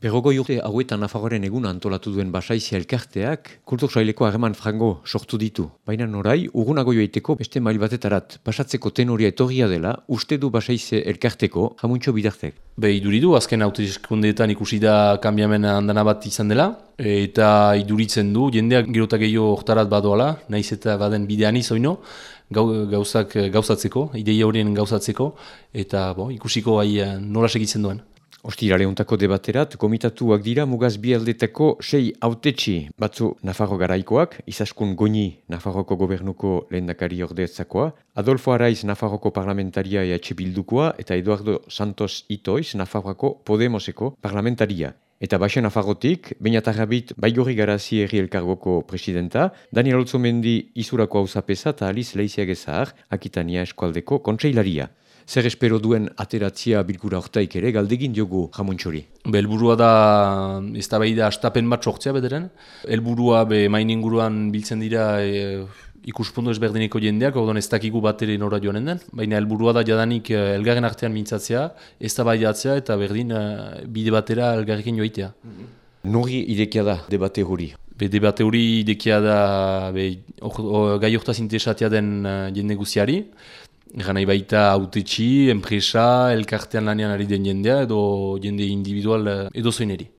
Berrogoi urte hauetan Nafarroaren egun antolatu duen basaizia elkarteak, kultur saileko harreman frango sortu ditu. Baina norai, urgunago joaiteko beste mail batetarat, pasatzeko tenoria etorria dela, uste du basaizia elkarteko, jamuntxo bidartek. Be, iduridu, azken hautezkundeetan ikusi da kanbiamen handana bat izan dela, eta iduritzen du, jendeak gerotak gehiago hortarat badoala, naiz eta baden bidean izoino, gauzak gauzatzeko, ideia horien gauzatzeko, eta bo, ikusiko gai nola segitzen duen. Ostirale untako debaterat, komitatuak dira mugaz bi aldetako sei autetxi batzu Nafarro garaikoak, izaskun goni Nafarroko gobernuko lehendakari ordetzakoa, Adolfo Araiz Nafarroko parlamentaria EH Bildukoa eta Eduardo Santos Itoiz Nafarroako Podemoseko parlamentaria. Eta Baixen Nafarrotik, Beñatarrabit Baigorri Garazi Herri Elkargoko presidenta, Daniel Olzomendi Izurako hausapesa eta Aliz Leiziagezahar, Akitania Eskualdeko kontseilaria. Zer espero duen ateratzia bilkura hortaik ere, galdegin diogu jamuntxori? Helburua da, ez da behi da, astapen bat sortzea bederen. Helburua be main inguruan biltzen dira e, ikuspundu ezberdineko jendeak, hau ez dakigu bat ere nora joanen den. Baina helburua da jadanik e, elgarren artean mintzatzea, ez da eta berdin e, bide batera elgarrekin joitea. Nori idekia da debate hori? Be debate hori idekia da be, or, gai hortaz interesatia den uh, jende guziari. Egan nahi baita autetxi, enpresa, elkartean lanean ari den jendea edo jende individual edo zoineri.